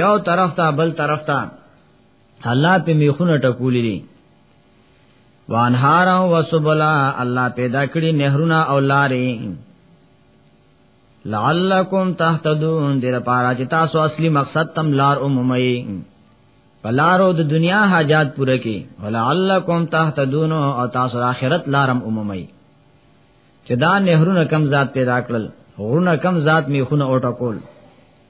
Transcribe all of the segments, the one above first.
یو طرف ته بل طرف ته الله په میخونه ټکولې دي وانهار او سبلا الله پیدا کړی نهرونه او لارې لعلکم تهتدون دې لپاره چې تاسو اصلي مقصد تم لار عمومي پلارو د دنیا حاجات پوره کې ولعلکم تهتدون او تاسو آخرت لارم عمومي چې دا نهرونه کم ذات پیدا کړل غرونه کم ذات میخونه اوټه کول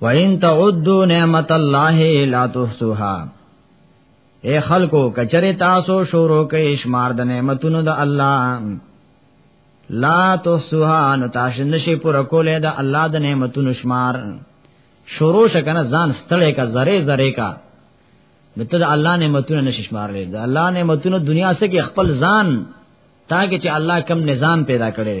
وَإِن تَعُدُّوا نِعْمَةَ اللَّهِ لَا تُحْصُوهَا اے خلکو کچره تاسو شروع کې شمار د نعمتونو د الله لا تحصوها نو تاسو نشي پر کولې د الله د نعمتونو شمار شروع شکنه ځان ستړې کا زره زره کا نو ته د الله نعمتونو نشي شمارلې د الله نعمتونو دنیا سره کې خپل ځان تاکي چې الله کم نظام پیدا کړي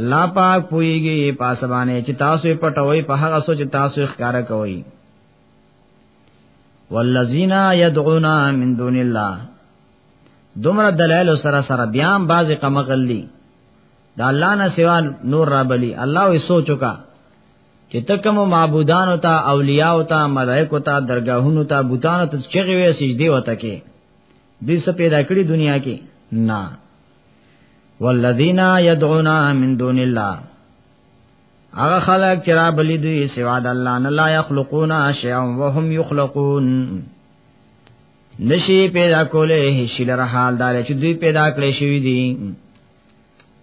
الله پاک پويږي پاسبانه چې تاسو پټوي په هغه سوچ تاسو ښکارا کوي والذین یدعون من دون الله دومره دلایل سره سره بیا هم بعضی قمغلی دا الله نه سوا نور را بلی الله وی سوچو کا چې تکم معبودان او تا اولیاء او تا ملائکه او تا درگاهونو تا بوتان ته چغوي سجدي وته کې دې څه پیدا کړی دنیا کې نه والذین یدعون من دون الله هغه خلک چې را بلی دوی سوا د الله نه لا یخلقون شیئا وهم یخلقون نشي پیدا کوله هیڅ لره حال دار چې دوی پیدا کړی شوی دي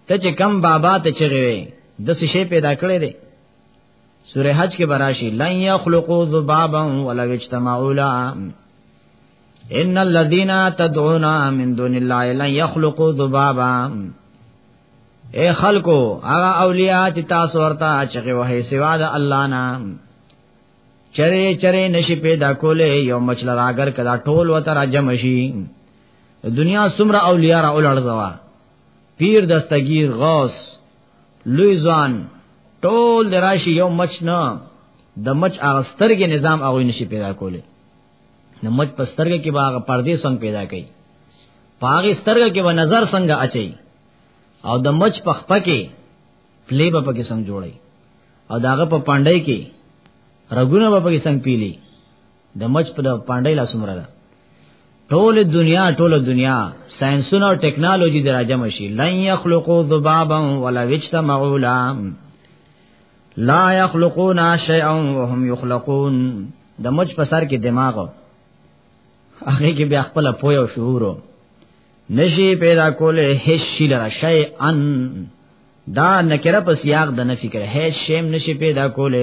ته چې کم بابا ته چغوي د څه شي پیدا کړی دی سوره حج کې براشي لن يخلقوا ذبابا ولو اجتمعوا له ان الذين تدعون من دون الله لن يخلقوا ذبابا اے خلکو هغه اولیاء چې تاسو ورته چغه وه سوا د الله نه چرې چرې نشي پیدا کولې یو مچل راګر کدا ټول وته راجم شي دنیا سمره اولیاء را اولړځوا پیر دستگیر غوث لوی ځان ټول د راشي یو مچ نه د مچ هغه سترګې نظام هغه نشي پیدا کولی د مچ په سترګې کې به هغه پردې څنګه پیدا کوي پاغه سترګې کې به نظر څنګه اچي او د مچ په خپه کې پلی به پکې څنګه جوړي او داغه په پاندای کې رګونه به پکې څنګه پیلي د مچ په پاندای لا سمره ده ټول دنیا ټول دنیا ساينسونه او ټکنالوژي دراجه مشي لن يخلقوا ذبابا ولا يجتمعوا لا لا يخلقون شيئا وهم يخلقون د مچ په سر کې دماغ هغه کې بیا خپل پوی او شعور نشي پیدا کوله هیڅ شي لره شي ان دا نکره په سیاق د نفي کړه هیڅ شیم نشي پیدا کوله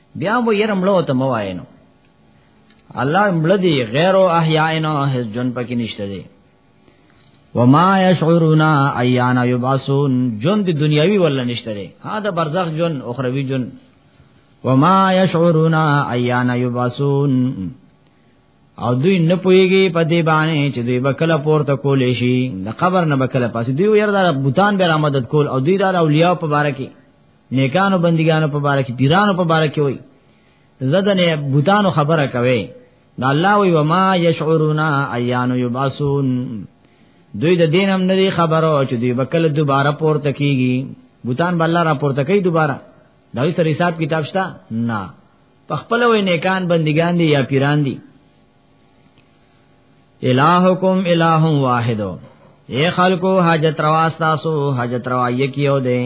بیا مو یې مړو ته مواینو الله مړ دی غیر او احیائنا هیڅ جون پکې نشته دی وما یشعرون ایان یبعثون جون دی دنیاوی ولا نشته دی ها دا برزخ جون اخروی جون وما یشعرون ایان یبعثون او دوی نه پويږي په دې باندې چې دوی بکله پورته کولې شي د قبر نه بکله پاسې دوی یو یار د بوتان به را مدد کول او دوی د اولیاء په باره کې نیکانو بندګانو په باره کې پیرانو په باره کې وای زدنه بوتانو خبره کوي نو الله وی وما یشعرون ایان یبعثون دوی د دین هم نه خبرو چې دوی بکل دوباره پورته کیږي بوتان بل را پورته کوي دوباره دا وی سر حساب کتاب شته نه په خپل وې نیکان بندگان دي یا پیران دي الہکم الہ واحد اے خلقو حاجت روا تاسو حاجت روا یکیو دے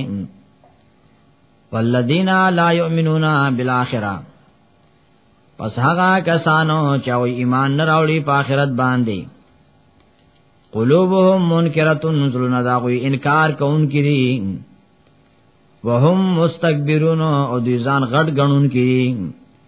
والذین لا یؤمنون بالآخرہ پس هغه کسانو چې او ایمان نه راوړي په آخرت باندې قلوبهم منکرتون نزلنا دا غوی انکار کوونکې دي وهم مستكبرون او دوی ځان غټ غنون کې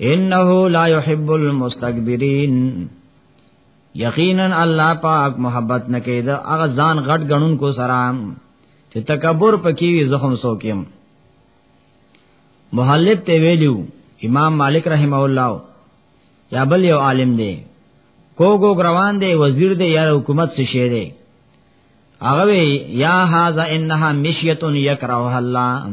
انه لا يحب المستكبرين یقینا الله پاک محبت نکید هغه ځان غټ غنون کو سلام چې تکبر پکې وي زخم سوکیم محلب ته ویلو امام مالک رحم الله یا بل یو عالم دی کوګو روان دی وزیر دی یا حکومت څه شه دی هغه یا هاذا انها مشیتون یکره الله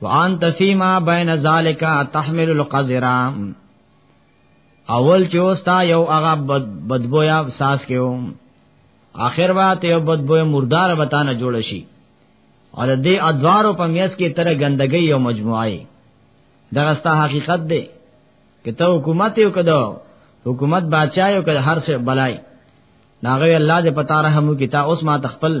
وانت فيما بين ذلك تحمل القذرا اول چې اوستا یو هغه بدبویا ساس کېو اخر وا ته یو بدبویا مردار بتانه جوړ شي او د دې ادوارو په میاس کې تر ګندګي یو مجموعه دا ستا حقیقت دی که ته حکومت یو کده حکومت بادشاہ یو کده هر څه بلای ناغه الله دې پتا رحم کی تا اوس ما تخپل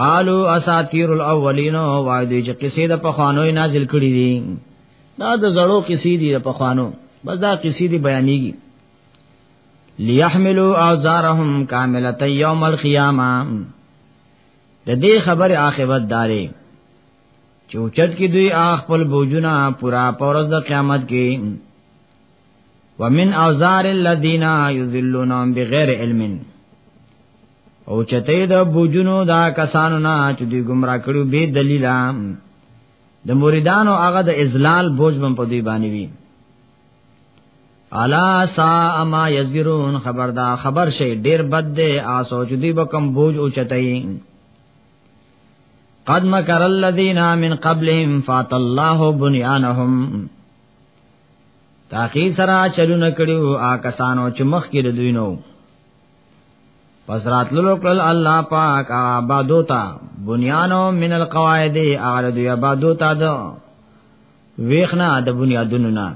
قالو اساطیر الاولین وای دوی چې قصې د پخوانو نازل کړي دي دا د زړو قصې دي د پخوانو بس دا قصې دي بیانېږي لیحملوا اوزارهم کاملۃ یوم القیامه د دې خبره عاقبت داري چې اوچت کې دوی خپل بوجونه پورا پورز د قیامت کې ومن اوزار الذین یذلونهم بغیر علم او چته د بوجونو دا کسانو نه چې دوی گمراه کړو به دلیل د مریدانو هغه د ازلال بوج بم په دوی باندې وی الا سا اما یذرون خبردا خبر شي ډیر بد دی آ سوچ دی بکم بوج او چتای قد مکر الذین من قبلهم فات الله بنیانهم تاخی سرا چلو نکړو آ کسانو چې مخ کې دوی نو پس راتللو کل الله پاک آبادو تا بنیانو من القواعد آردو یا آبادو تا دا ویخنا دا بنیادونو نا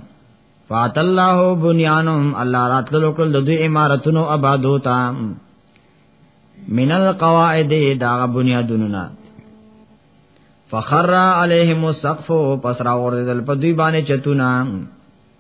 فات الله بنیانم الله راتللو کل دا دوی امارتونو آبادو تا من القواعد دا بنیادونو نا فخر علیهم السقف پس را وردل په دوی باندې چتونه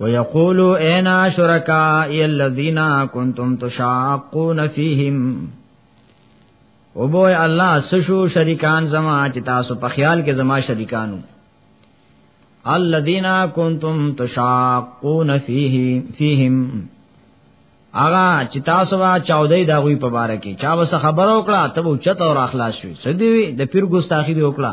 ويقولوا اين شركائي الذين كنتم تشاقون فيهم او بو الله سشو شریکان زما چې تاسو په خیال کې زما شریکانو الذين كنتم تشاقون فيه فيهم اغا چې تاسو وا چاودې دا غوي په بار کې چا وس خبر وکړه ته و چت او اخلاص شوي سدي د پیر ګستاخی دی وکړه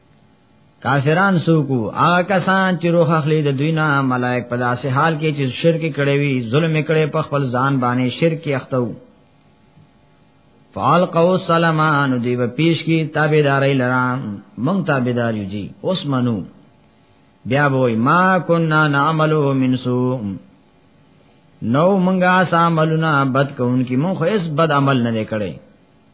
کافران سوکو هغه کسان چې روح اخلي د دوی نه ملائک په داسې حال کې چې شرک کړي وي ظلم کړي په خپل ځان باندې شرک اختو فالقو سلامان دی و پیش کی تابعداري لرا مونږ تابعدار یو جی اوس منو بیا وای ما کنا نعملو من سو نو مونږه ساملونه بد کوونکی مونږ هیڅ بد عمل نه کړي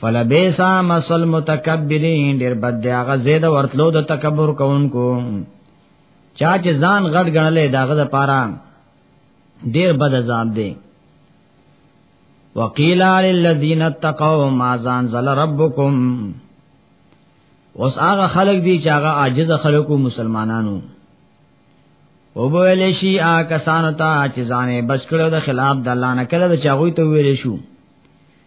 فلبیسا مسل متکبرین ډیر بد دی هغه زید ورتلو د تکبر کوونکو چا چې ځان غټ غنلې داغه د پاره ډیر بد عذاب دی وقیل للذین اتقوا ما زنزل ربکم اوس هغه خلق دی چې هغه عاجز خلقو مسلمانانو او بویل شي آ کسانو ته چې ځانې بچ کړو د خلاف د الله نه کړو چې هغه ته ویل شو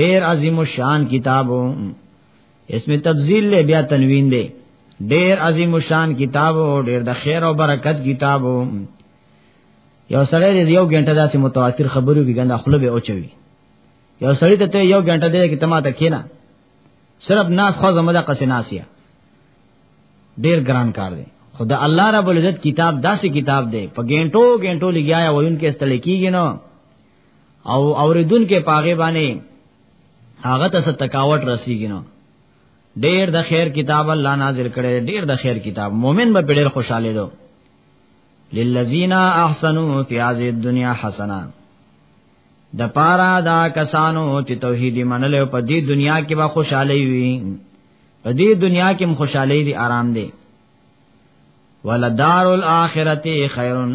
ډیر عظیم الشان کتابو اسم تبذیل له بیا تنوین دی ډیر عظیم الشان کتابو ډیر د خیر او برکت کتابو یو سره یو غنټه داسې متواتر خبرو کې ګنده خپل به اوچوي یو سړی ته یو غنټه دی کې تما ته کینا صرف ناس خو زموږه قصې ناسیا ډیر ګران کار دی خدا الله رب العزت کتاب داسې کتاب دی په غنټو غنټو لګیا یا وینکې استل کیږي نو او اوریدون کې پاغه باندې هغه ته تکاوت رسیږي نو ډیر د خیر کتاب الله نازل کړي ډیر د خیر کتاب مؤمن به ډیر خوشاله دو للذین احسنوا فی هذه الدنیا حسنا د پارا دا کسانو چې توحید منل او په دې دنیا کې به خوشاله وي په دې دنیا کې هم خوشاله دي آرام دي ولدار الاخرته خیرن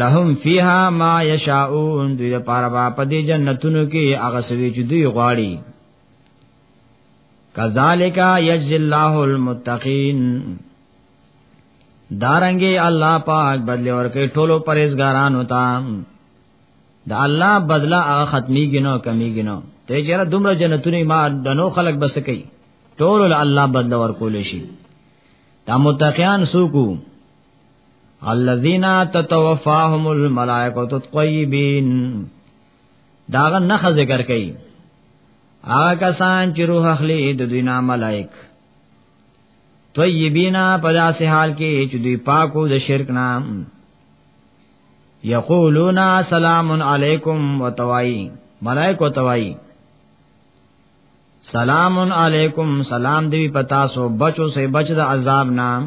لهم فیها ما یشاؤون دوی لپاره با په دې جنتونو کې هغه سوي چې دوی غواړي کذالک یجزی الله المتقین دارنګي الله پاک بدلی ورکه ټولو پرېزګارانو ته د الله بدلا هغه ختمي گنو کمی گنو ته چیرې دومره جنتونه ما دنو خلق بس کوي ټول الله بدلا ورکول شي دا متقیان سوکو الذين تتوفاهم الملائکه الطيبين داغه نه ذکر کړي هغه کسان چې روح اخلي د دوی نه ملائک طیبینا په داسې حال کې چې دوی پاکو د شرک نه یقولون سلام علیکم وتوای ملائک وتوای سلام علیکم سلام دی پتا سو بچو سے بچ د عذاب نام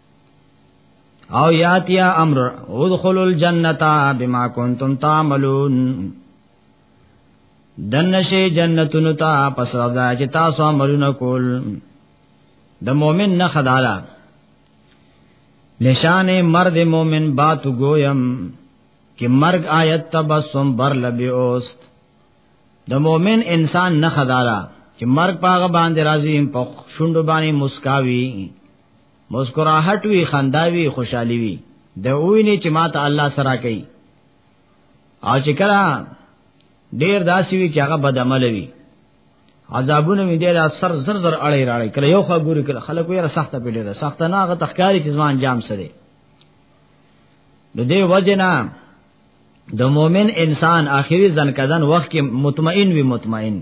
او یاتیا امر ادخلوا الجنه بما کنتم تعملون دنشه جنتونو ته پس او دا چې تاسو عملونه کول د مؤمن نه خدالا نشان مرد مومن بات گویم کہ مرگ آیت تبسم بر لبی اوست د مومن انسان نه خدارا چې مرگ پاغه باندې راځي په شوند باندې مسکاوي مسکراحت وی خنداوی خوشحالی وی د ویني چې ماته الله سره کوي او چې کله ډیر داسي وی چې هغه بد عمل وی عذابونه مې دې لا سر زر زر اړې راړې کله یو خو ګوري کله خلک یې سخته پیډې ده سخته نه هغه تخکاری چې ځوان جام سره نو دې وجنا د مؤمن انسان اخیری ځن کدن وخت کې مطمئن وي مطمئن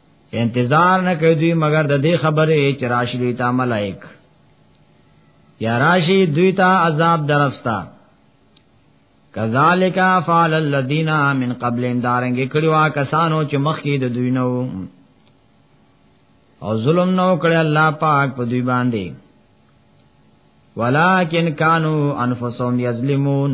انتظار نه کوي دوی مگر د دې خبره چې راشي دوی ته ملائک یا راشي دوی ته عذاب درستا کذالک فعل الذین من قبل دارنګ کړيوا کسانو چې مخکې د دوی نو او ظلم نو کړی الله پاک په دوی باندې ولکن کانوا انفسهم یظلمون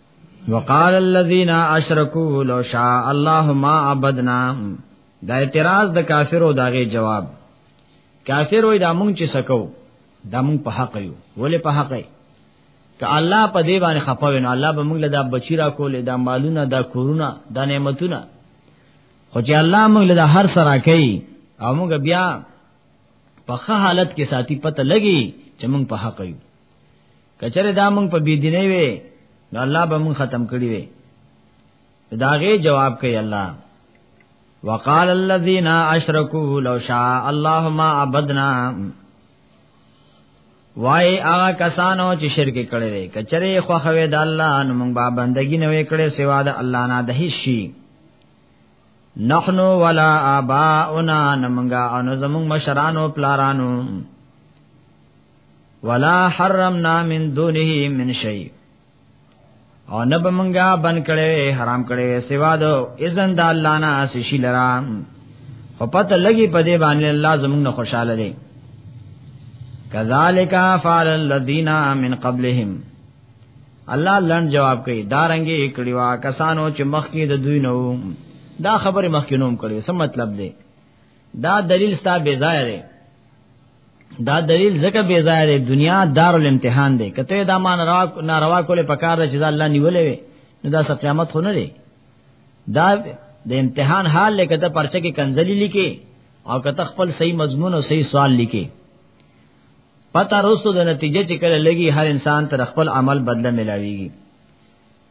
وقال الذين اشركوا لو شاء الله ما عبدنا دا اعتراض د کافرو داغه جواب کافر وای دا مونږ چې سکو دا مونږ په حق یو ولې په حق یې ک الله په دی باندې خپاوې نو الله به مونږ له دا بچی را کولې دا مالونه دا کورونه دا نعمتونه خو چې الله مونږ له هر سره کوي او مونږ بیا په حالت کې ساتي پته لګي چې مونږ په حق یو کچره دا مونږ په بی دیني وي نو الله به مونږ ختم کړی وي داغه جواب کوي الله وقال الذين اشركوا لو شاء الله ما عبدنا وای هغه کسانو چې شرک کړي دي کچره خو خوي د الله نو مونږ به بندګي نه وکړي سوا د الله نه د هیڅ شي نحنو ولا آباؤنا نمنگا انو زمون مشرانو پلارانو ولا حرمنا من دونه من شيء او نه به مونږه بن کړي حرام کړي سوا د اذن د الله نه اس شي لرا او پته لګي په دې باندې الله زمونږ نه خوشاله دي کذالک فعل الذين من قبلهم الله لن جواب کوي دارنګي کړي وا کسانو چې مخکې د دوی نو دا خبره مخکې نوم کړي څه مطلب دی دا دلیل ستا بے ځای دی دا دلیل زکه بے ځای دی دنیا دارالامتحان دی کته دا مان را ناروا کوله پکار دی چې الله نیولې وي نو دا سب قیامت خو نه دی دا د امتحان حال لکه ته پرچه کې کنزلی لیکي او کته خپل صحیح مضمون او صحیح سوال لیکي پتا رسو د نتیجې چې کله لګي هر انسان تر خپل عمل بدله ملاويږي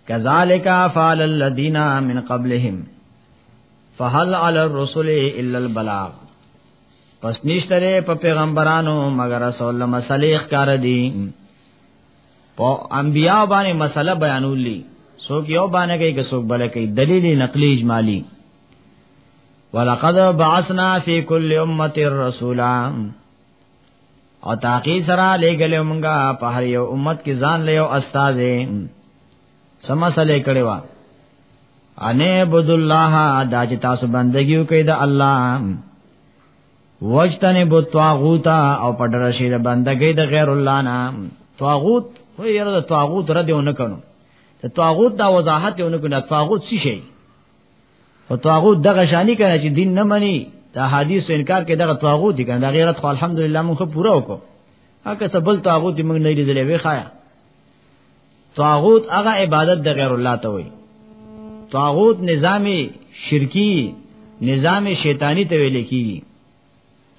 کذالک فعل الذین من قبلهم فهل علی الرسل الا البلاغ پس نشتره په پیغمبرانو مگر رسول مسلې ښکار دي په انبیا باندې مسله بیانولی څوک یو باندې کوي که څوک بل کوي دلیل نقلی اجمالی ولقد بعثنا فی کل امه رسولا او تاقی سره لګلې مونږه په هر یو امت کې ځان له یو استاد سمسلې کړي وا انه عبد الله دا چې تاسو بندګیو کوي د الله وجتنه بو طاغوت او پډر شي د بندګۍ د غیر الله نام طاغوت خو یره د طاغوت رد نه کړو د طاغوت دا وضاحت یې نه کړو طاغوت څه شي او طاغوت دغه شانی کنه چې دین نه مني دا حدیث انکار کې دغه طاغوت دي کنه دا غیرت خو الحمدلله موږ پورا وکړو هغه سبل طاغوت موږ نه لیدلې وی خایا طاغوت هغه عبادت د غیر الله ته وي طاغوت نظام شرکی نظام شیطانی ته ویل کیږي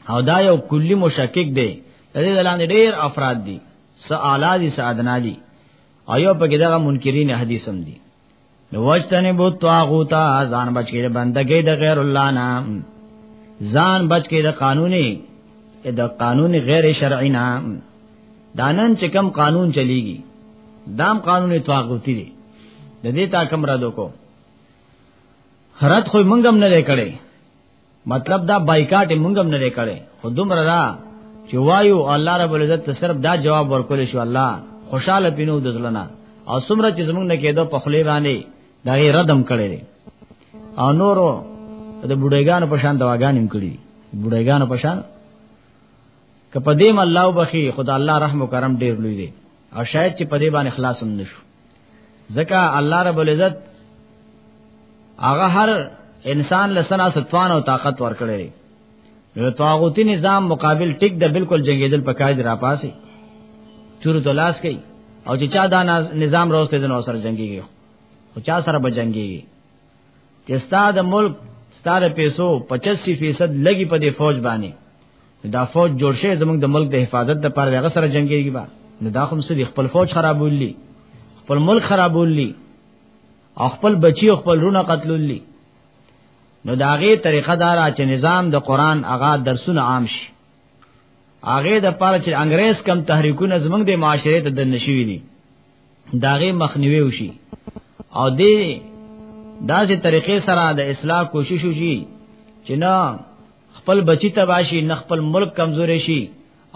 او دا یو کلی مشکک دی د دې لاندې ډېر افراد دي س اعلی دي س ادنا دي ایو په کې دا منکرین حدیث هم دي نو وجتنی بو طاغوتا ځان بچ کې بندګۍ د غیر الله نه ځان بچ کې د قانوني د قانوني غیر شرعي نه دانن چې کم قانون چلیږي دام قانوني طاغوتی دی د دې تا کم را دوکو رد خو منګم نه لکړي مطلب دا بایکاټ مونږ هم نه کړي خو دومره دا چې وایو الله رب العزت صرف دا جواب ورکول شو الله خوشاله پینو د ځلنا او سمره چې زمونږ نه کېدو په خلی باندې دا یې ردم کړي او نورو د بډایګانو په شان دواګانې کړي بډایګانو په شان کپدیم الله وبخي خدای الله رحم و کرم ډیر لوی دی او شاید چې په دې باندې خلاص هم نشو ځکه الله رب العزت هغه هر انسان لسنا ستوان او طاقت ورکړي نو طاغوتی نظام مقابل ټیک د بالکل جنگیدل په کاج را پاسي چور تو لاس کوي او چې چا دا نظام راوسته د نو سره جنگيږي او چا سره به جنگيږي چې ستاد ملک ستاره پیسو 85% لګي په دې فوج باندې دا فوج جوړ شي زمونږ د ملک د حفاظت د پر دغه سره جنگيږي با نو دا هم سړي خپل فوج خرابوللی خپل ملک خرابوللی او خپل بچي او خپل رونه قتلوللی نو داغه طریقه دار چې نظام د قران اغا درسونه عام شي اغه د پاره چې انګريز کم تحریکونه زمونږ د معاشره ته د نشوي دي داغه مخنیوي وشي او دې داسې طریقې سره د اصلاح کوشش وشي چې نه خپل بچی تباشي نه خپل ملک کمزوري شي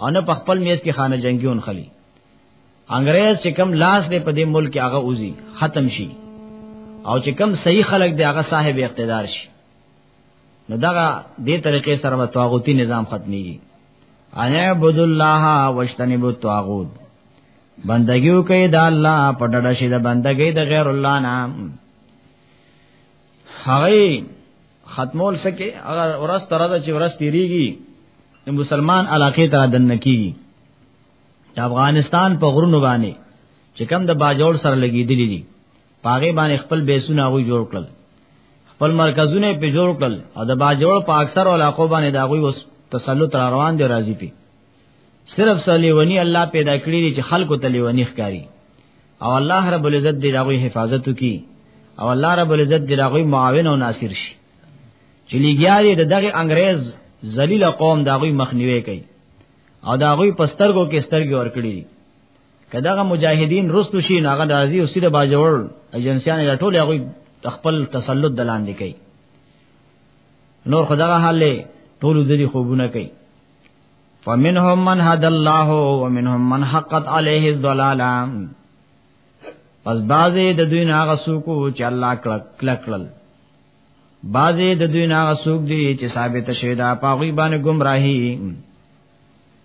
او نه په خپل میز کې خانه جنگیون خلی انګريز چې کم لاس دې په دې ملک هغه اوزي ختم شي او چې کم صحیح خلک دې هغه صاحب اقتدار شي نو دغه دې طریقې سره به طاغوتی نظام ختميږي ان عبد الله واجتنب الطاغوت بندګیو کوي د الله په ډډه شي د بندګۍ د غیر الله نام هغه ختمول سکے اگر ورس تر دا چې ورس تیریږي د مسلمان علاقې ته دن کیږي د افغانستان په غرونو باندې چې کم د باجوړ سره لګیدلی دي پاغه باندې خپل بیسونه غوي جوړ کړل خپل مرکزونه په جوړ کړل او د باجوړ په اکثر علاقو باندې دا غوي وس تسلط را روان دی راضی پی صرف سلیونی الله پیدا کړی دی چې خلکو ته لیونی ښکاری او الله رب العزت دې دا غوي حفاظت وکي او الله رب العزت دې دا غوي معاون او ناصر شي چې لګیاري د دغه انګريز ذلیل قوم دا غوي مخنیوي کوي او دا غوي پسترګو کې سترګې ور کړی کداغه مجاهدین رستو شي ناغه راضي او سیده باجوړ ایجنسیان یا ټول هغه خپل تسلط دلاندې کوي نور خدغه حال له ټول د دې خوبونه کوي فمنهم من هد الله ومنهم من حقت عليه الضلاله پس بازه د دوی نه غسو کو چې الله کلک کلکل بازه د دوی نه غسو دي چې ثابت شوی دا پاغي باندې گمراهي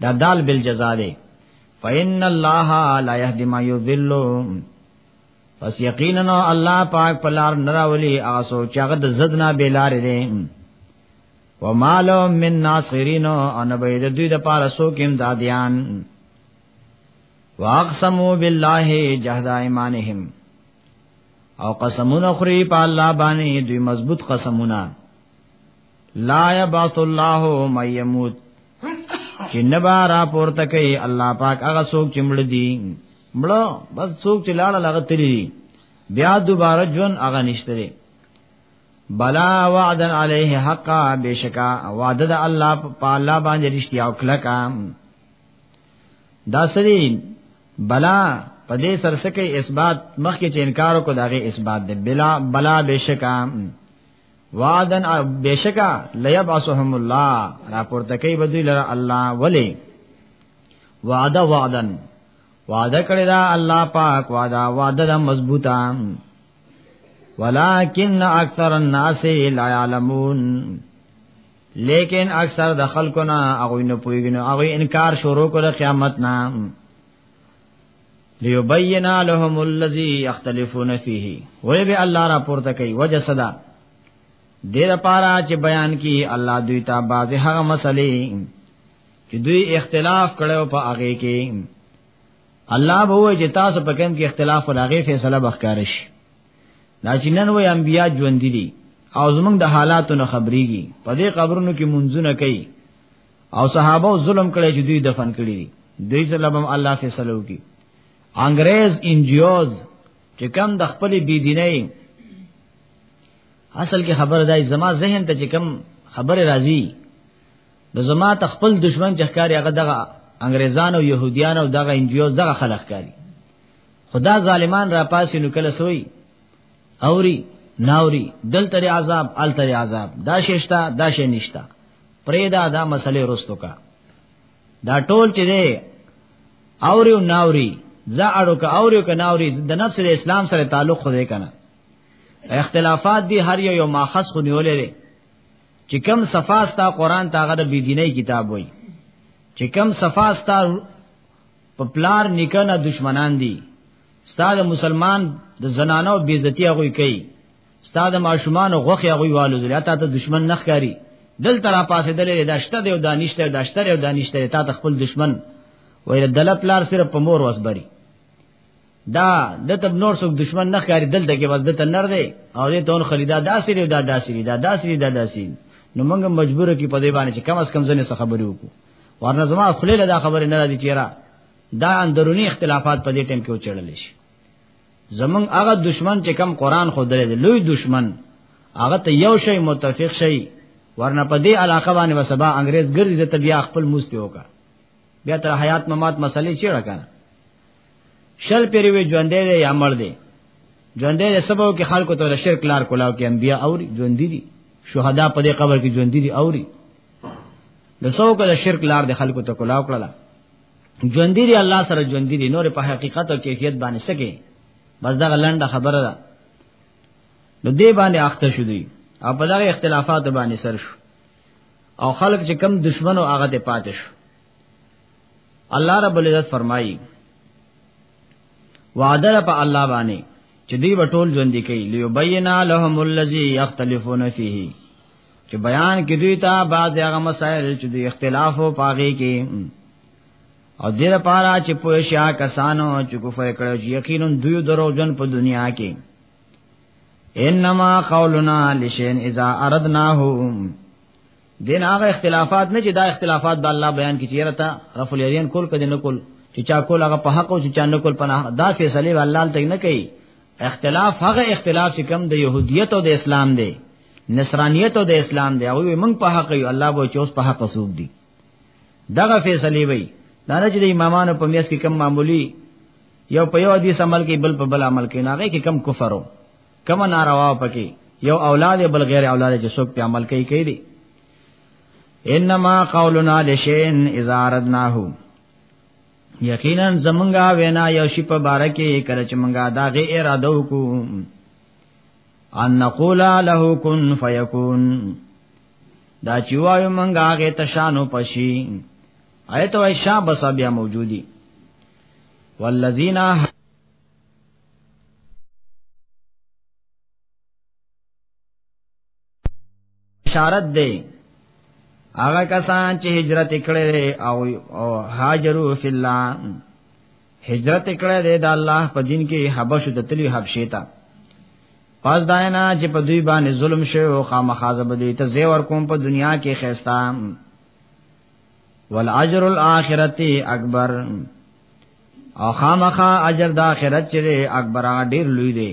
دا دال بل جزا ده فإن الله لا يهدي ما يضل پس یقینا الله پاک پلار نراولی آسو چاغه د زدنا بیلار دی و مالو من ناصرین ان بيد دوی د پاره سو کیم دادیان واقسموا بالله جهد ایمانهم او قسمونه خوري په الله باندې دوی مضبوط قسمونه لا یبعث الله من یموت چې نبا را پورته کوي الله پاک هغه څوک چې مړ دي مړ بس څوک چې لاړه لغه تللی بیا دوباره ژوند هغه نشته دی بلا وعدا علیه حقا بشکا وعده د الله په الله باندې رښتیا او کلکا دا سری بلا په دې سرسکه اثبات مخکې چې انکار وکړ داغه اثبات دی بلا بلا بشکا وعدن بشکا ليبعثهم الله راپورته کوي بدوی لره الله ولی وعده وعدن وعده کړی دا الله پاک وعده وعده دا مضبوطه ولكن اکثر الناس لا يعلمون لیکن اکثر د خلکو نه هغه نه پویګنو هغه انکار شروع کړ قیامت نه ليبين لهم الذي يختلفون فيه وې به الله را پورته کوي وجه صدا دې لپاره چې بیان کی الله دوی ته بعضه هغه مسلې چې دوی اختلاف کړو په هغه کې الله به وې چې تاسو په کوم کې اختلاف او هغه فیصله بخکار شي دا چې نن وې انبیا ژوند دي او زمونږ د حالاتو نه خبريږي په دې قبرونو کې منځونه کوي او صحابه ظلم کړي چې دوی دفن کړي دي دوی سره هم الله فیصله وکي انګريز انجیوز چې کم د خپل بی دیني اصل کې خبر دای زما ذهن ته چې کم خبر راځي د زما ته خپل دشمن چې ښکاری هغه دغه انګريزان او يهوديان او دغه انجیوز دغه خلق کاری خدا ظالمان را پاسې نو کله سوی اوري ناوري دل تر عذاب ال تر عذاب دا ششتا دا شې نشتا پریدا دا مسلې رستو کا دا ټول چې دی اوري او ناوري زه اړو کا اوري او کا ناوري د نفس د اسلام سره تعلق خو دې کنه اختلافات دی هر یو یو ماخص خو نیولې دي چې کم صفاس تا قران تا غره بی دیني کتاب وای چې کم صفاس تا په پلار نکنه دشمنان دي استاد مسلمان د زنانو بیزتی هغه کوي استاد ماشومان غوخه غوي والو زړه تا ته دشمن نخ کاری دل ترا پاسې دلې داشته دی او دانشته او داشته او دانشته تا ته خپل دشمن وایره دل پلار صرف په مور وسبري دا د تب نور څوک دشمن نه ښکاری دلته کې بس د تنر دی او دې تون خریدا داسې دی دا داسې دی دا داسې دی دا داسې نو موږ مجبور کی په دې باندې چې کم از کم ځنه خبرې وکړو ورنه زما خلې له دا خبرې نه راځي چیرې دا اندرونی اختلافات په دې ټیم کې وچړل شي زمون هغه دشمن چې کم قران خو درې دی لوی دشمن هغه ته یو شی متفق شي ورنه په دې علاقه باندې وسبا انګريز ګرځي زه بیا خپل موستي وکا بیا تر حیات ممات مسلې چیړه کنه شل پیری وی ژوندې دی یا مړ دی ژوندې دی سبو کې خلکو ته شرک لار کولاو کې انبیا اوري ژوندې دي شهدا په دې قبر کې ژوندې دي اوري د څو کله شرک لار د خلکو ته کولاو کړلا ژوندې دي الله سره ژوندې دي نور په حقیقت او کیفیت باندې سکے بس دا لنډه خبره ده نو دې باندې اخته شو دي او په دغه اختلافات باندې سر شو او خلق چې کم دشمنو هغه ته پاتې شو الله رب العزت فرمایي وعده په الله باندې چې دوی وټول ژوند کوي ليبينا لهم الذي يختلفون فيه چې بیان کې دوی ته بعض هغه مسائل چې د اختلاف او پاغي کې او دې لپاره چې پوه شي کسانو چې کفر کړو چې یقینا دوی درو جن په دنیا کې انما قولنا لشین اذا اردناه دین هغه اختلافات نه چې دا اختلافات د الله بیان کې چیرې تا رفع الیدین کول کدی نه کول چې چا کول هغه په حق او چې چا نه کول په دا فیصله الله تعالی نه کوي اختلاف هغه اختلاف چې کم د يهودیت او د اسلام دی نصرانیت او د اسلام دی او موږ په حق یو الله به چوس په حق سوق دی دغه فیصله وی دا نه چې د امامانو په میاس کې کم معمولی یو په یو حدیث عمل کې بل په بل عمل کې ناغه کې کم کفرو کم ناروا پکې یو اولاد بل غیر اولاد چې څوک په عمل کوي کوي دی انما قولنا لشین اذا اردناه یقینا زمونږه وینا یو شی په بارکه کله چې مونږه داغه اراده وکړو ان نقول له کن فیکون دا چې وایو مونږه هغه تشانو پشي ایت وای شاه بس بیا موجودی والذین بشارت دی هغه کسان چې هجرت کړي او هاجروا فی الله هجرت کړي دی د الله په دین کې حبشو د تلوي حبشه ته پس داینا چې په دوی باندې ظلم شوی او خامخازه بدی ته زیور کوم په دنیا کې خيستا والاجر الاخرته اکبر او خامخا اجر د اخرت چې اکبر ډیر لوی دی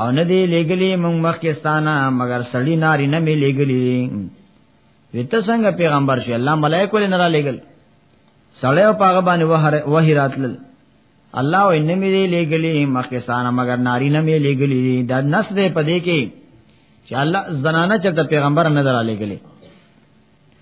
او نه دی لګلی مونږ مخکستانه مگر سړی ناری نه می لګلی وته څنګه پیغمبر شو الله ملائکه ولې نه را لګل سړی او پاغه باندې وحی راتلل الله و ان می لګلی مخکستانه مگر ناری نه می لګلی دا نس دې پدې کې چې الله زنانه چې پیغمبر نه درا لګلی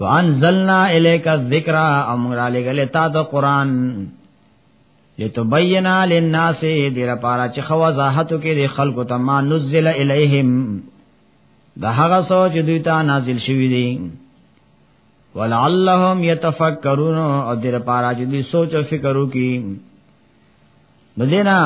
وانزلنا الیک الذکر امر علی گله تا د قران لتبینا للناس دیر پارا چې خو وضاحت کې د خلکو ته ما نزل الیہم دا هغه سوچ دوی ته نازل شوی دی ولعلهم یتفکرون او دیر پارا چې دوی سوچ او فکر وکړي نو دینا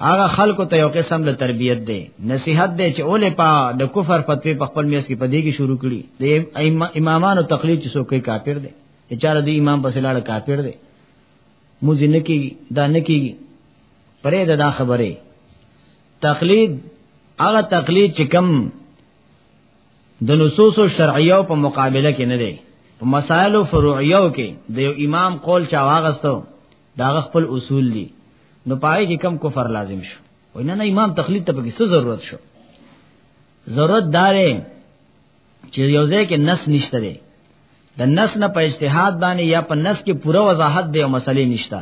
هغه خلکو ته یو قسم له تربیت دی نصیحت دی چې اولې پا د کفر فتوی په خپل میس کې پدې کې شروع کړي د امامانو تقلید چې څوک کافر دی چې چاره دی امام پسې لاړ کافر دی موږ نه کیږي دا نه کیږي پرې دا, دا خبره تقلید هغه تقلید چې کم د نصوص شرعیه په مقابله کې نه دی په مسائل فروعیه کې د امام قول چا واغستو دا خپل اصول دي نو پای کې کم کفر لازم شو وای نه نه امام تقلید ته پکې څه ضرورت شو ضرورت دارې چې یو ځای کې نس نشته دی د نس نه په اجتهاد باندې یا په نس کې پوره وضاحت دی او مسلې نشته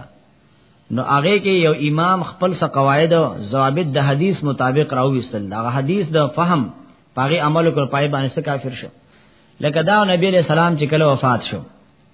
نو هغه کې یو امام خپل څه قواعد او ضوابط د حدیث مطابق راوېستل دا حدیث د فهم پاغه عمل کول پای باندې څه کافر شو لکه دا نبی علیہ السلام چې کله وفات شو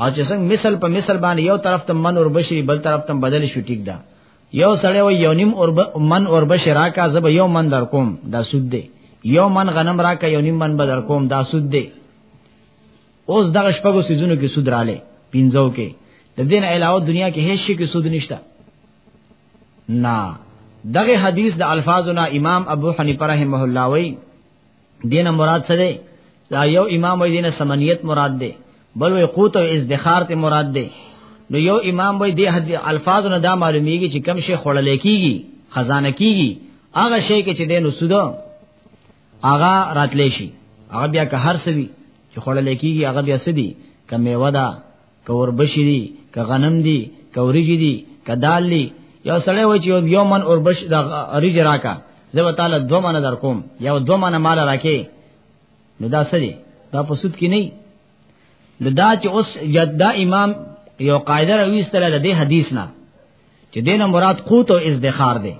او چې څنګه مثال په مثال باندې یو طرف ته من اور بشي بل طرف ته بدل شي ټیک ده یو سړی و یو نیم اور من اور بشي راکا زب یو من در کوم دا سود دی یو من غنم راکا یو نیم من بدر کوم دا سود دی اوس دغه شپږو سيزونو کې سود رااله پینځو کې د دین علاوه دنیا کې هیڅ شي کې سود نشته نه دغه حدیث د الفاظنا امام ابو حنیفه رحمه الله وی دینه مراد څه دی دا یو امام وای دینه سمنیت مراد دی بل وی قوت او ازدخار ته مراد دی نو یو امام وای دی حد الفاظ نه دا معلومیږي چې کم شي خړل کیږي خزانه کیږي هغه شی کې چې دینو سود هغه راتلی شي هغه بیا که هر سوي چې خړل کیږي هغه بیا سدي کمیوه ده کور بشی دی که غنم دی که ورجی دی که دال دی یو سړی وای چې یو من اور بش د ریج راکا زه تعالی دو من در کوم یو دو من مال راکې نو دا سړي دا په سود کې نه نو دا چې اوس جدا امام یو قاعده راويستله د دې حدیث نه چې دینه مراد قوت او ازدخار دی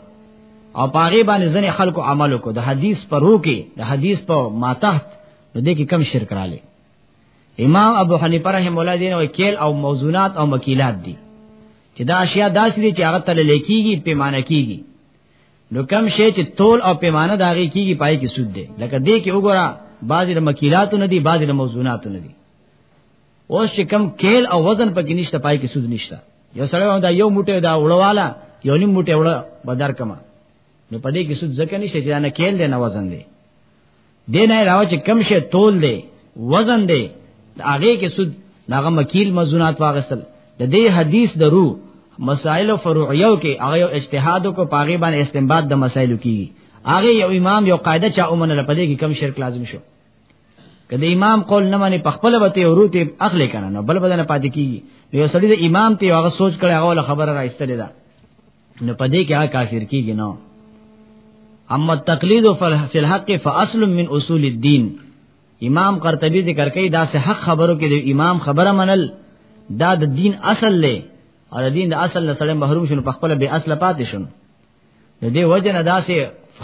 او پاغي باندې ځنې خلکو عمل وکړو د حدیث پرو کې د حدیث په ماتحت نو دې کې کم شرک رااله امام ابو حنیفه رحم الله دین او کیل او موزونات او مکیلات دي چې دا اشیاء داسې دي چې هغه تل لیکيږي پیمانه کیږي نو کم شی چې تول او پیمانه داږي کیږي پای کې سود دی لکه دې کې وګوره بعضی د مکیلاتو نه دي بعضی د موزوناتو نه دي اوس چې کم کیل او وزن پکې نشته پای کې سود نشته یو سره دا یو موټه دا وړواله یو نیم موټه وړه بدر کما نو پدې کې سود ځکه نشته چې نه کیل دی نه وزن دی دین علاوه چې کم شی تول دی وزن دی هغه کې سود داغه مکیل مزونات واغستل د دې حدیث درو مسائل فروعیو کې هغه یو اجتهاد کو پاغي باندې استنباط د مسائلو کې هغه یو امام یو قاعده چا اومنه لپاره کې کم شرک لازم شو کله امام قول نه مانی په خپل وته وروته اخلي کنه نو بل بدن پاتې کیږي یو سړی د امام ته هغه سوچ کړي هغه خبره راځتلې ده نو پدې کې هغه کافر کیږي نو اما التقلید فی الحق فاصل من اصول الدین امام قرطبی ذکر کوي دا سه حق خبرو کې د امام خبره منل دا د دین اصل لې او د دین د اصل نه سره محروم شون په خپل به اصل پاتې شون د دې وجه نه داسې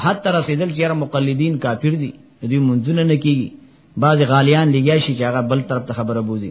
حد تر رسیدل چې مقلدین کافر دي دوی منځونه نه کیږي بعض غالیان لګیا شي چې هغه بل طرف ته خبره بوزي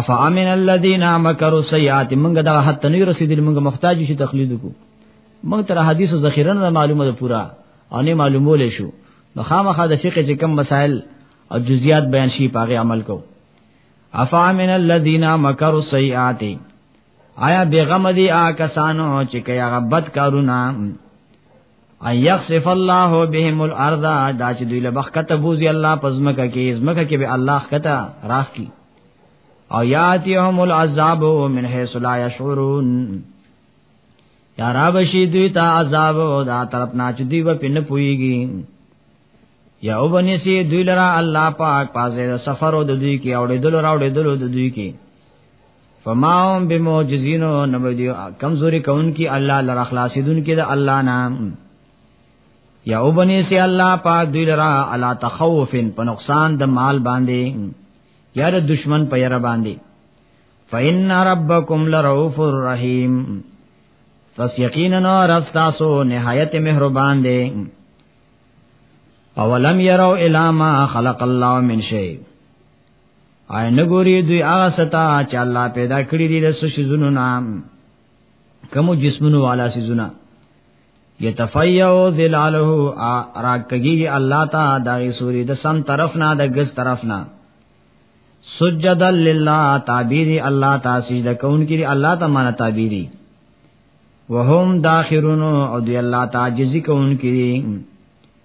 افا امن الذين مكروا السيئات موږ دا حتی نه رسیدل موږ محتاج شي تقلید کو موږ تر حدیثو ذخیره نه معلومه ده پورا او نه معلومول شو نو خامخا د فقه چې کم مسائل او جزئیات بیان شي پاغه عمل کو افا امن الذين مكروا السيئات آیا بیغم دی آ کسانو چې کیا غبت کارونه ان یخسف الله بهم الارض دا چې دوی له بخته بوزي الله پزمکه کې زمکه کې به الله خطا راخ کی او یاتیهم العذاب من حيث لا يشعرون یا را بشی دوی تا عذاب او دا طرف نه چې دوی په نه پويږي یا او بنسی دوی لرا الله پاک پازه سفر او د دوی کې اوړې دل راوړې دل د دوی کې فماهم بمعجزین نبدی کمزوری کون کی الله لرا خلاصیدون کی د الله نام یا وبنی سی الله پاک دوی لرا الا تخوفن په نقصان د مال باندې یا د دشمن په یره باندې فإن ربکم لرؤوف الرحیم پس یقینا رب تاسو نهایت مهربان دی اولم یرو الاما خلق الله من شیء آی نګوري دوی هغه ستا چې الله پیدا کړی دي د سشزونو نام کوم جسمونو والا سيزونه یتفیو ذلاله راکګي الله تا دغه سوري د سم طرف نه د ګس طرف نه سجدا لله تعبیری الله تا سجده کون کړي الله تا معنا تعبیری وهم داخرون او دی الله تعجزی کون کړي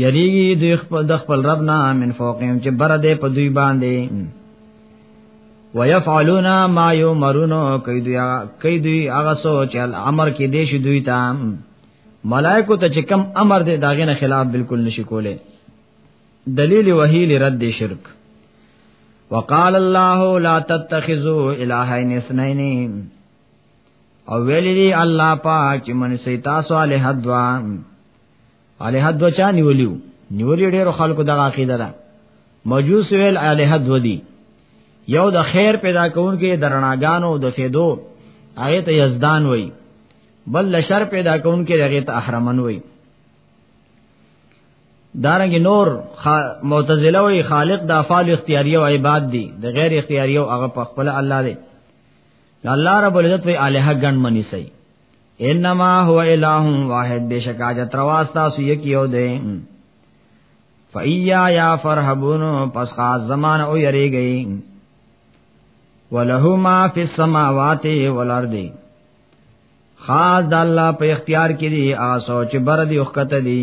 یریږي د خپل د خپل رب نه من فوقهم چې بر دې په دوی باندې ويفعلون ما يؤمرون کوي دوی کوي دوی هغه سوچ امر کې دې شي دوی ته ملائکه ته چې کم امر دې داغه نه خلاف بالکل نشي کوله دلیل وحی لرد شرک وقال الله لا تتخذوا الهين اثنين او ویلی الله پاک چې من سي تاسو له حد دوام الہ دو چا نیولیو نیولی ډیرو خلکو دغه عقیده ده مجوس ویل الہ دو دی یو د خیر پیدا کونکي د رڼاګانو د فیدو هغه ته یزدان وای بل لشر پیدا کونکي هغه ته احرمن وای دارنګ نور معتزله وی خالق د افعال اختیاری او عباد دی د غیر اختیاری او هغه په خپل الله دی الله رب العزت وی الہ ګن منی سي انما هو اله واحد بشکا جترواستا سو یک یو دی فایا یا فرحبون پس خاص زمان او یری گئی وله ما فی السماوات والارض خاص د الله په اختیار کې دی آ سوچ بر دی وخت دی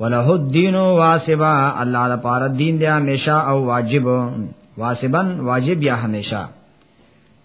وله الدین واسبا الله د پاره دین دی همیشه او واجب واسبن واجب یا همیشه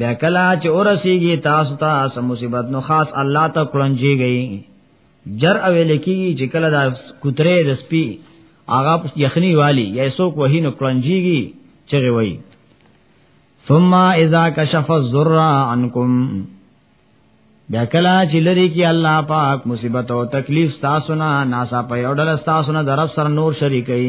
بیا کلا چې اورسیږي تاسو ته اس مصیبت نو خاص الله ته کړنجي گئی جر او لکی چې کله دا کوتره د سپی آغا یخنی والی یا سوک وهی نو کړنجيږي چغه وای ثم اذا كشف الذر عنكم بیا کلا چې لري کې الله پاک مصیبت او تکلیف تاسو نه ناسا په یو ډول تاسو نه درف سره نور شریکي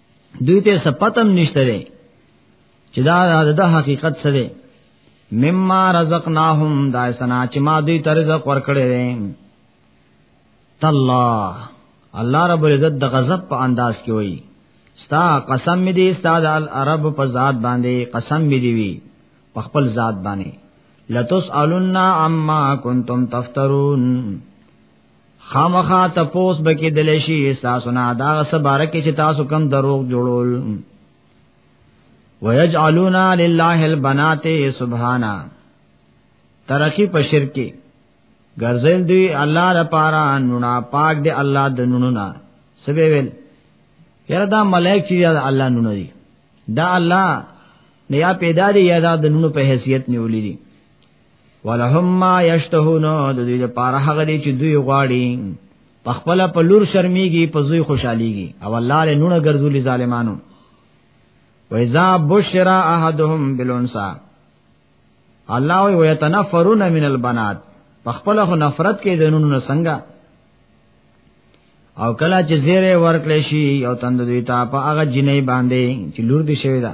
دوی ته سپتم نشته دی چې دا د حقیقت څه دی مما رزقناهم دا سنا چې ما دوی ته رزق ورکړی دی تالله الله رب العزت د غضب په انداز کې وایي ستا قسم می دی ستا د العرب په ذات باندې قسم می دی وی په خپل ذات باندې لتسالون عما کنتم تفترون خامخا تپوس بکی دلشی تاسو نه دا سبارک چې تاسو کم دروغ جوړول ويجعلون لله البنات سبحانا ترقی په شرک کې ګرځل دی الله را پارا نونا پاک دی الله د نونو نا سبه ویل یره دا ملائک چې دا الله نونو دی دا الله نه یا پیدا دی یا دا د نونو په حیثیت نیولې دي ولهم ما یشتهون د دې لپاره هغه دې چې دوی غواړي په خپل په لور شرمېږي په زوی خوشاليږي او الله له نونه ګرځولي ظالمانو وإذا بشر أحدهم بالأنثى الله وي يتنفرون من البنات په خپل خو نفرت کې د نونو څنګه او کله چې زیره ورکړې شي او تند دوی ته په هغه جنې باندې چې لور دي شوی ده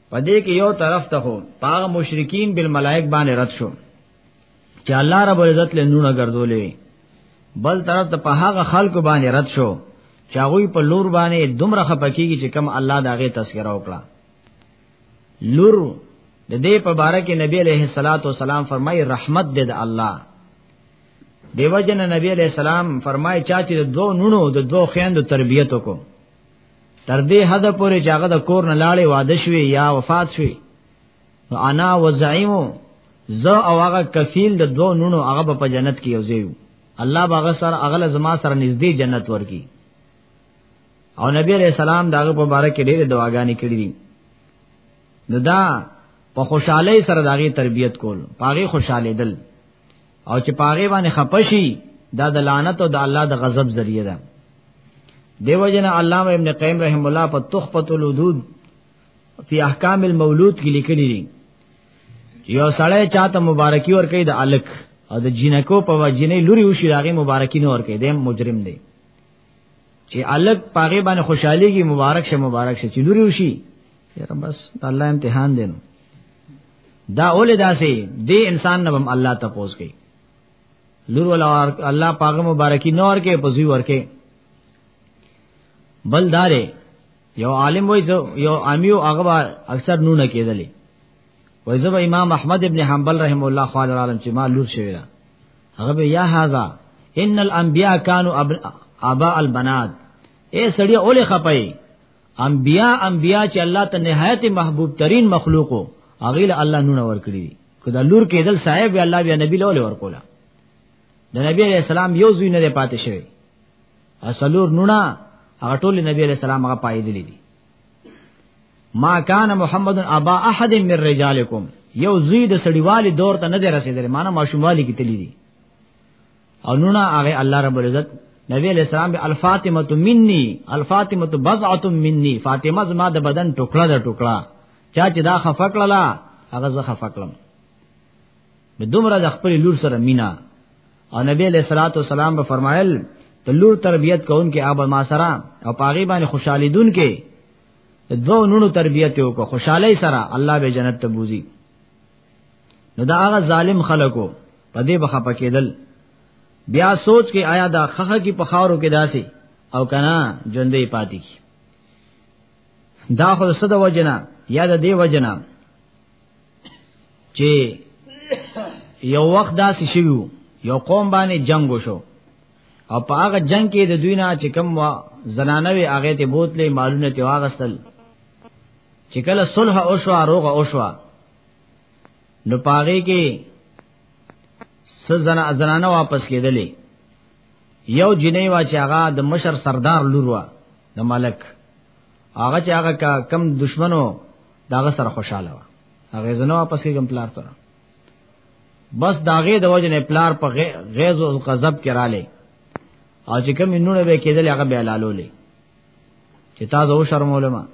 پدې کې یو طرف ته هو پاغه مشرکین بل ملائک باندې رد شو چې الله رب العزت له نونه ګرځولې بل طرف ته په هغه خلکو باندې رد شو چې هغه په لور باندې دومره خپکیږي چې کم الله داغه تذکرہ وکړه لور د دې په باره کې نبی عليه الصلاة والسلام فرمایي رحمت دې د الله دیو جن نبی علیہ السلام فرمای چا چې دوه نونو د دوه خويندو تربیت وکړو تر دې حد پورې چې هغه د کور نه لاړې واده شوی یا وفات شوی نو انا وزعیمو زه او هغه کفیل د دوه نونو هغه په جنت کې یوځیو الله باغ سره اغله زما سره نږدې جنت ورکی او نبی علیہ السلام داغه په باره کې ډېر دعاګانې کړې دي نو دا په خوشحالۍ سره داغه تربیت کول پاغه خوشاله دل او چې پاغه باندې خپشي دا د لعنت او د الله د غضب ذریعہ ده دیو جن علامه ابن قیم رحم الله په تخفۃ الودود فی احکام المولود کې لیکلی دي یو سړی چاته مبارکي ور کوي د الک او د جنکو په وجنې لوري وشي راغي مبارکي نه ور کوي د مجرم دی چې الک پاغه باندې خوشحالي کې مبارک شه مبارک شه چې لوري وشي یاره بس الله امتحان دینو دا اول داسې دې انسان نه هم الله تپوس کوي لور ولا الله پاک مبارکي نور کې پزوی ورکه بل دارې یو عالم وای یو امیو هغه اکثر نونه کېدلې وای زه امام احمد ابن حنبل رحم الله خالد عالم چې ما لور شوی دا هغه به یا هاذا ان الانبیاء كانوا اباء البنات اے سړی اولې خپای انبیا انبیا چې الله ته نهایت محبوب ترین مخلوقو هغه له الله نونه ور کړی دي کله لور کېدل صاحب الله بیا نبی له ور کولا د نبی علیہ السلام یو زوی نه پاتې شوی اصلور نونه هغه ټول نبی علیہ السلام هغه پای دی دي ما کان محمد ابا احد من رجالکم یو زوی د سړیوالي دور ته نه دی رسیدلی معنی ماشوموالی کې تللی دی او نونه هغه الله رب العزت نبی علیہ السلام به الفاطمه مني الفاطمه بضعه مني فاطمه زما د بدن ټوکړه د ټوکړه چا چې دا خفقللا هغه زه خفقلم نو دومره د خپل لور سره مینا او نبی علیہ الصلوۃ والسلام به فرمایل ته لور تربیت کون کې اب ما سره او پاغي باندې خوشحالي دن کې دوه نونو تربیت وکړه خوشحالي سره الله به جنت ته بوزي نو دا هغه ظالم خلکو په دې بخه پکېدل بیا سوچ کې آیا دا خخه کې پخاورو کې داسي او کنا ژوندې پاتې کی دا خو صد وجنا یا د دې وجنا چې یو وخت داسې شوی یو قوم باندې جنگ وشو او په هغه جنگ کې د دوی نه چې کوم وا زنانه وی هغه ته بوتلې مالونه ته واغستل چې کله صلح او شو روغه او شو نو پاره کې سزنا زنانه واپس کېدلې یو جنې وا چې هغه د مشر سردار لور وا د ملک هغه چې هغه کم دشمنو داغه سره خوشاله و هغه زنه واپس کېږم پلار سره بس داغه د وجه نه پلار په غیظ او غضب کې رااله او چې کوم نونه به کېدل هغه به لالولې چې تاسو او شرم علماء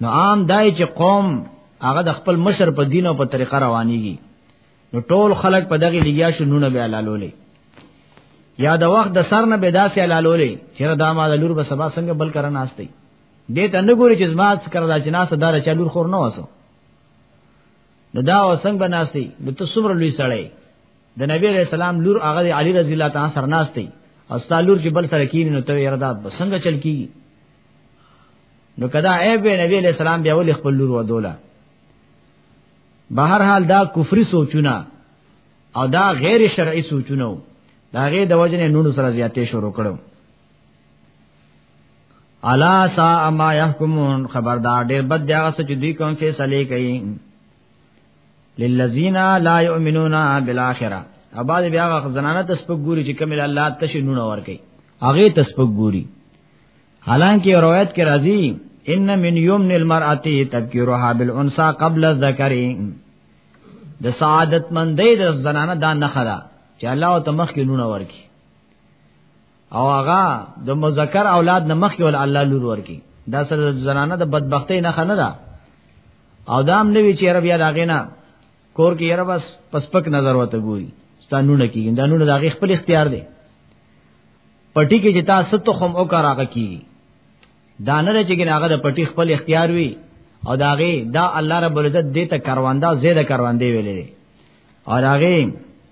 نو عام دای چې قوم هغه د خپل مشر په دین او په طریقه روانيږي نو ټول خلک په دغه لګیا شو نونه به لالولې یا د وخت د سر نه به داسې لالولې چې را دما د لور به سبا څنګه بل کرن آستي دې ته نه ګوري چې زما څخه را دا چې ناس دار چلور خور نه وسو نو دا وسنګ بناستی نو ته څومره لوی سړی د نبی علیہ السلام لور هغه علی رضی الله تعالی سره ناشته او ستالور چې بل سره کینې نو ته یې ردا بسنګ چل کیږي نو کدا اے به نبی علیہ السلام بیا ول خپل لور ودولا بهر حال دا کفری سوچونه او دا غیر شرعي سوچونه دا غي د وجنه نونو سره زیاتې شروع کړو الا سا ما يحكمون خبردار ډېر بد دی هغه څه چې دوی کوم فیصله کوي للذین لا یؤمنون بالآخرة اباد بیا غ زنانه تسبق ګوري چې کمل الله تشنونه ور کوي هغه تسبق ګوري حالانکه روایت کې راځي ان من یمن المرأه تذکرها بالانثى قبل الذکر د سعادت مندې د زنانه دا نه خره چې الله او تمخ کې نونه ورکی او هغه د مذکر اولاد نه مخکې ول الله لور ورکی دا سره زنانه د بدبختی نه خنه ده او دام نه وی چې رب یا داغه نه کور کې یره بس پسپک نظر وته ګوري ستانونه کیږي دا نونه داغه خپل اختیار دی پټی کې چې تاسو ته هم او کار هغه کیږي دا نه چې هغه د پټی خپل اختیار وي او داغه دا الله رب العزت دې ته کارواندا زیاده کاروان دی ویلې او داغه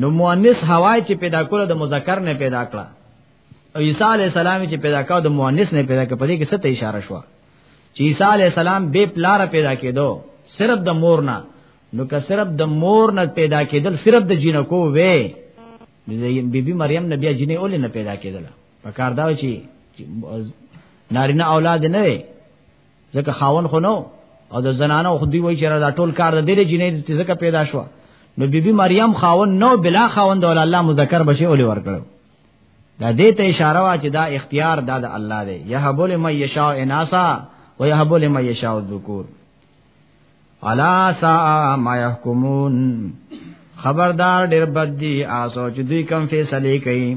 نو مؤنث هوای چې پیدا کړو د مذکر نه پیدا کړه او عیسی علی السلام چې پیدا کاو د مؤنث نه پیدا کړ په دې کې څه ته اشاره شو چې عیسی علی السلام به پلار پیدا کېدو صرف د مور نه نو که صرف د مور نه پیدا کېدل صرف د جینکو وې بی بی مریم نبی جنې اول نه پیدا کېدل په کار دا چې نارینه اولاد نه وي ځکه خاون خو نو او د زنانو خو دی وای چې دا ټول کار د دې جنې چې ځکه پیدا شو نو بیبي بی مریم خاون نو بلا خاون د الله مذکر بشي اولې ور کړو دا دې ته اشاره وا چې دا اختیار دا د الله دی یهب لمن یشاء اناسا و یهب لمن یشاء الذکور الا سا ما يحكمون خبردار ډېر بد دي آسو چې دوی کوم فیصله کوي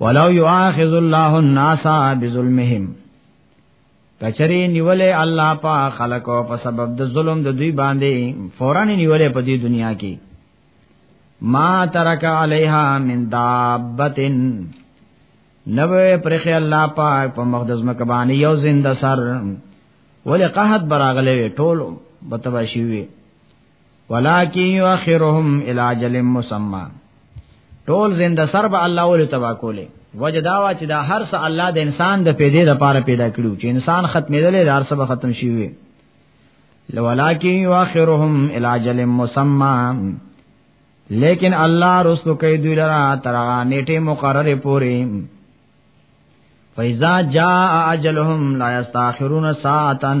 ولو یؤاخذ الله الناس بظلمهم کچری نیولې الله په خلکو په سبب د ظلم د دوی باندې فوران نیولې په دې دنیا کې ما ترک علیها من دابتن نوې پرخ الله پاک په مقدس مکه باندې یو زنده سر ولې قحط براغلې ټول بتواشي وي ولکن یؤخرهم الی اجل مسمى ټول زنده سر به الله ول تبا کوله وجداوا چې دا هر څه الله د انسان د پیدې لپاره پیدا کړو چې انسان ختمېدل دا هر څه به ختم شي وي لولاکن یؤخرهم الی اجل مسمى لیکن الله رسو کوي دوی لرا تر نیټه مقرره پوري فیزا جاء اجلهم لا یستاخرون ساعتن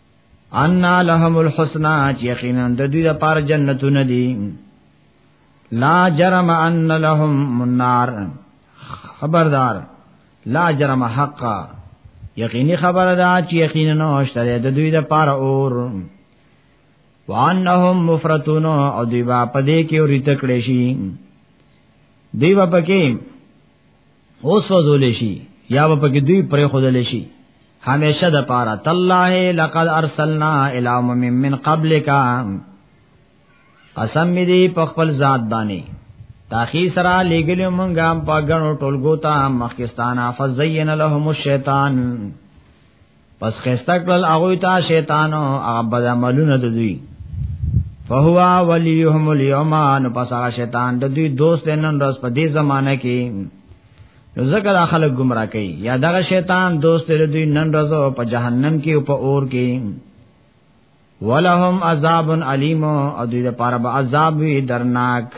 ان لهم الحسنا چې یقینا د دوی لپاره جنتونه دي لا جرم ان لهم النار خبردار لا جرم حقا یقینی خبره ده چې یقینا نوشته د دوی د پاره اور وانهم مفرتون او دی با پدې کې ورته کړې شي دی با پکې او سوزول شي یا په کې دوی پرې خودل شي همیشه د پاره تالله لقد ارسلنا الى امم من قبلک قسم دې په خپل ذات باندې تاخی سرا لګل مونږه په غنو ټولګو ته مخکستانا فزین لهم الشیطان پس خسته کړل هغه ته شیطانو هغه بد عملونه د دوی فهو وليهم اليوم نو پس هغه شیطان د دوی دوست نن ورځ په دې زمانہ کې نو ذکر خلک گمراه کوي یا دغه شیطان دوست د دوی نن ورځ په جهنم کې او په اور کې ولهم عذاب علیم او دوی لپاره به عذاب وی درناک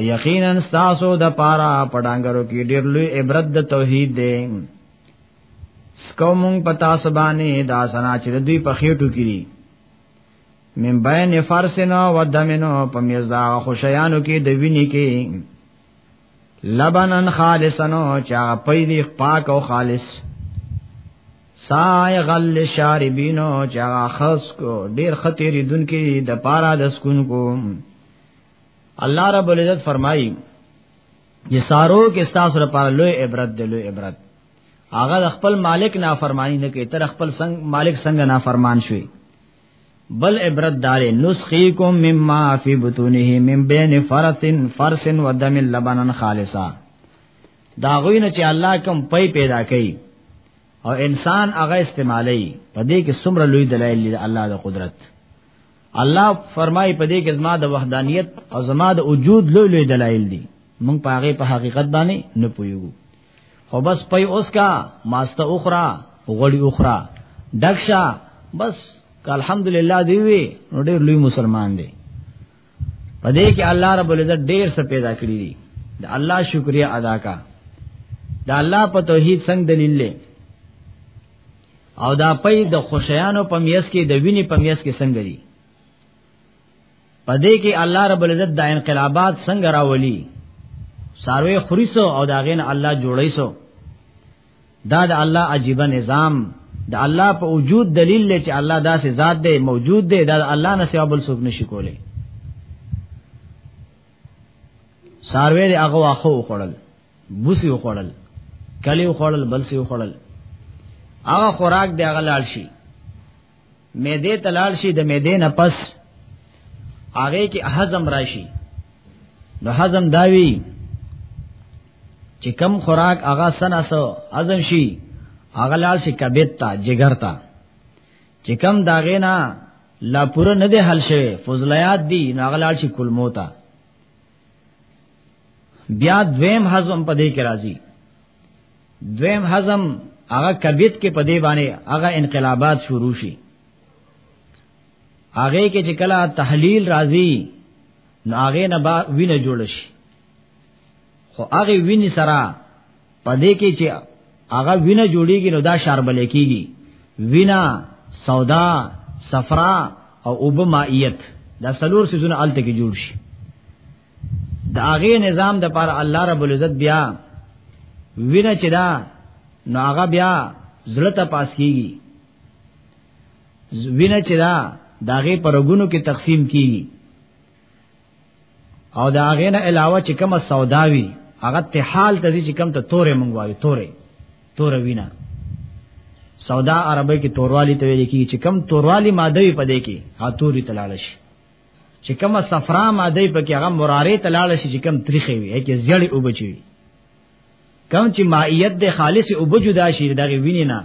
یقینا تاسو د پارا پډانګرو کې ډېر لوی عبرت د توحید دی سکومون پتا سبانه دا سنا چې دوی په خېټو کې دي من بین فرسنا و دمنو په میزا خوشیانو کې د ویني کې لبنن خالصنو چا پیدي پاک او خالص سای غل شاربینو چا خاص کو ډیر خطرې دن کې د پارا د سکون کو الله رب العزت فرمایي چې سارو کې تاسو لپاره لوی عبرت دی لوی عبرت هغه د خپل مالک نافرمانی نه کوي تر خپل سنگ مالک څنګه نافرمان شوی بل عبرت دار نسخیکم مما فی بطونه من بین فرث فرث و دم لبنن خالصا دا غوینه چې الله کوم پي پیدا کوي او انسان هغه استعمالي په دې کې څومره لوی دلایل دي الله د قدرت الله فرمای په دې کې زما د وحدانیت او زما د وجود لوی لوی دلایل دي مونږ په هغه په حقیقت باندې نه پویو خو بس پي اوس کا ماسته اخرى غړي اخرى دښا بس الحمدلله دی وی نو ډېر لوی مسلمان دی په دې کې الله رب العزت ډېر څه پیدا کړی دي د الله شکریا ادا کا د الله په توحید څنګه دلیل لې او دا پي د خوشیانو په میس کې د ویني په میس کې څنګه دي پدې کې الله رب العزت د انقلابات څنګه راولي ساروی خریسو او دا غین الله جوړیسو دا د الله عجیب نظام د الله په وجود دلیل لې چې الله داسې ذات دی موجود دی دا د الله نه سوا بل څوک نشي کولی ساروی د هغه واخو وخړل بوسی وخړل کلی وخړل بل سی وخړل هغه خوراک دی هغه لاړ شي میدې تلال شي د میدې نه پس هغه کې هضم راشي نو هضم داوی چې کم خوراک هغه سنا سو هضم شي هغه لال شي کبد تا جګر تا چې کم داغه نه لا پوره نه دی حل شوی فضلیات دی نو هغه لال شي کلمو تا بیا دویم حزم په دې کې راځي دویم حزم هغه کبیت کې په دې باندې هغه انقلابات شروع شي هغه کې چې کله تحلیل راځي نو هغه نه با وینه جوړ شي خو هغه ویني سره پدې کې چې هغه وینه جوړیږي نو دا شربل کیږي وینا سودا صفرا او اوب مائیت دا سلور سيزونه الته کې جوړ شي د هغه نظام د پر الله رب العزت بیا وینه چې دا نو هغه بیا زړه ته پاس کیږي وینه چې دا داغه پرګونو کې تقسیم کیږي او دا غینه علاوه چې کومه سوداوی هغه ته حال ته چې کوم ته تورې مونږ وایو تورې تور وینا سودا عربی کې توروالی ته ویل کیږي چې کم توروالی ماده وي پدې کې هاتوري تلاړ شي چې کم صفرا ماده په کې هغه مراره تلاړ شي چې کم تریخي وي کې زیړې او بچي کم چې مائیت د خالص او بجدا شي دغه ویني نه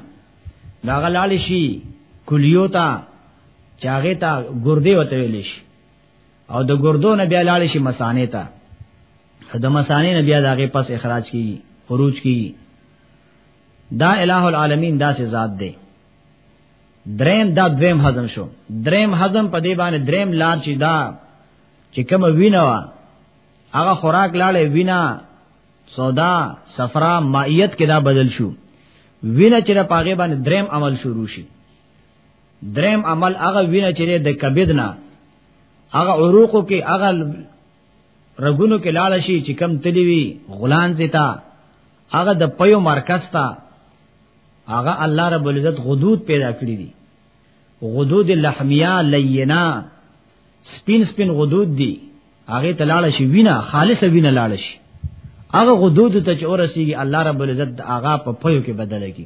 دا غلاړ شي کلیو تا چاغه تا ګردې وته ویل شي او د ګردو نه بیا لاړ شي مسانه ته د مسانه نه بیا دغه پس اخراج کیږي خروج کیږي دا الہ العالمین دا سه ذات دی دریم دا دویم هضم شو دریم هضم په دی باندې دریم لار چې دا چې کوم وینا وا هغه خوراک لاړې وینا سودا صفرا مائیت کې دا بدل شو وینا چې په هغه باندې دریم عمل شروع شي دریم عمل هغه وینه چې د کبد نه هغه عروقو کې هغه رګونو کې لاړ شي چې کم تلی وی غلان زیتا هغه د پيو مرکز تا هغه الله رب العزت غدود پیدا کړی دي غدود لحمیه لینا سپین سپین غدود دي هغه تلاړ شي وینا خالص وینا لاړ شي هغه غدود ته چې اورسیږي الله رب العزت هغه په پيو کې بدل کی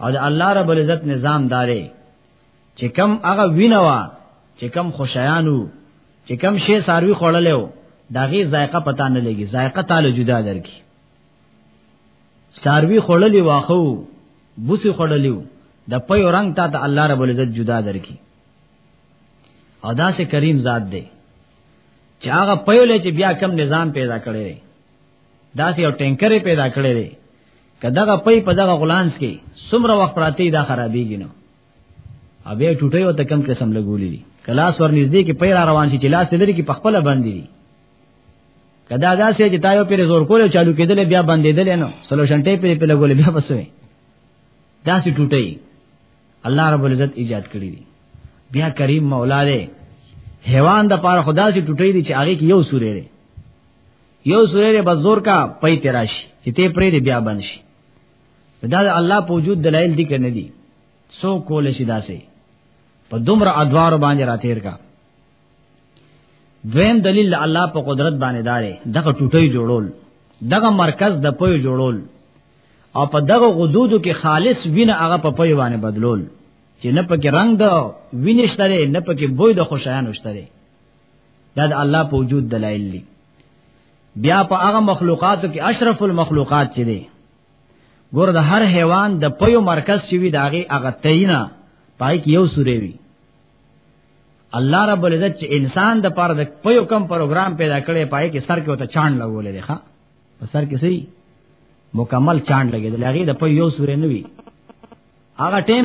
او د الله رب العزت نظام داري چې کم هغه وینوا چې کم خوشایانو چې کم شی ساروي خړلېو داغه ذایقه پتا نه لګي ذایقه تعالی جدا درکې ساروي خړلې واخو بوسي خړلېو د پيو رنگ ته د الله رب العزت جدا درکې او دا سه کریم ذات دی چې هغه پيو لې چې بیا کم نظام پیدا کړي دا یو ټینکر پیدا کړی دی کداغه پي په دغه غلانس کې سمره وخت راته دا خرابېږي نو ابه ټوټي وته کم قسم لګولې دي کلاس ورنږدې کې پیر روان شي چې لاس لري کې پخپله باندې دي کدا دا سه چې تایو پر زور کول چالو کېدل بیا باندېدل نو سولوشن ټیپ په لګولې بیا بسوي دا سه ټوټي الله رب العزت ایجاد کړی دي بیا کریم مولا دې حیوان د پاره خدا سي ټوټي دي چې هغه کې یو سورې یو سورې به زور کا پي تراش چې ته پرې بیا بنش دا الله په وجود دلایل دي کنه دي سو کول شي داسې په دومره ادوار باندې راتیر کا دویم دلیل الله په قدرت باندې دارې دغه ټوټي جوړول دغه مرکز د پوی جوړول او په دغه غدودو کې خالص وینه هغه په پوی باندې بدلول چې نه پکې رنگ د وینې شته نه پکې بوی د خوشایانو شته دا د الله په وجود دلایل دي بیا په هغه مخلوقاتو کې اشرف المخلوقات چې دي ګور د هر حیوان د پيو مرکز چې وي داغه هغه تینا پای کې یو سورې وي الله رب العزت چې انسان د پاره د پيو کم پروګرام پیدا کړي پای کې سر کې وته چاند لګولې ده ښا په سر کې سي مکمل چاند لګېدل هغه د پيو یو سورې نه وي هغه ټیم